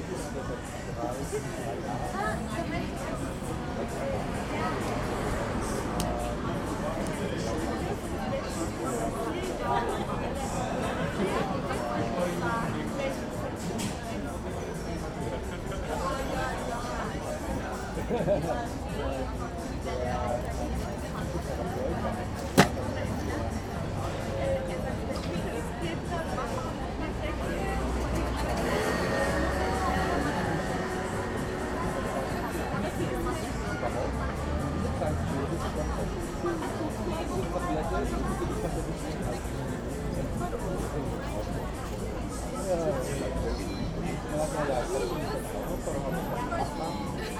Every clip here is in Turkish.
Thank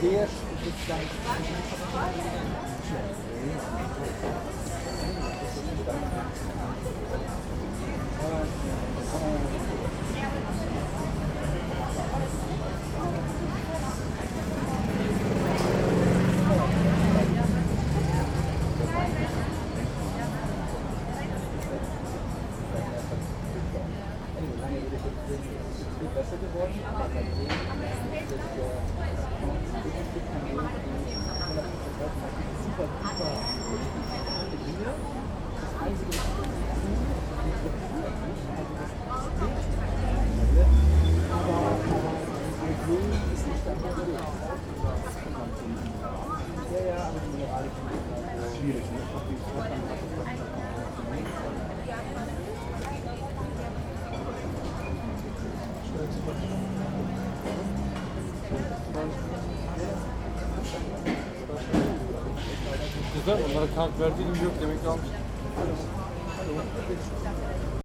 desde Gracias. Kızlar onlara kart verdiğim yok demek ki almışlar. なるほど。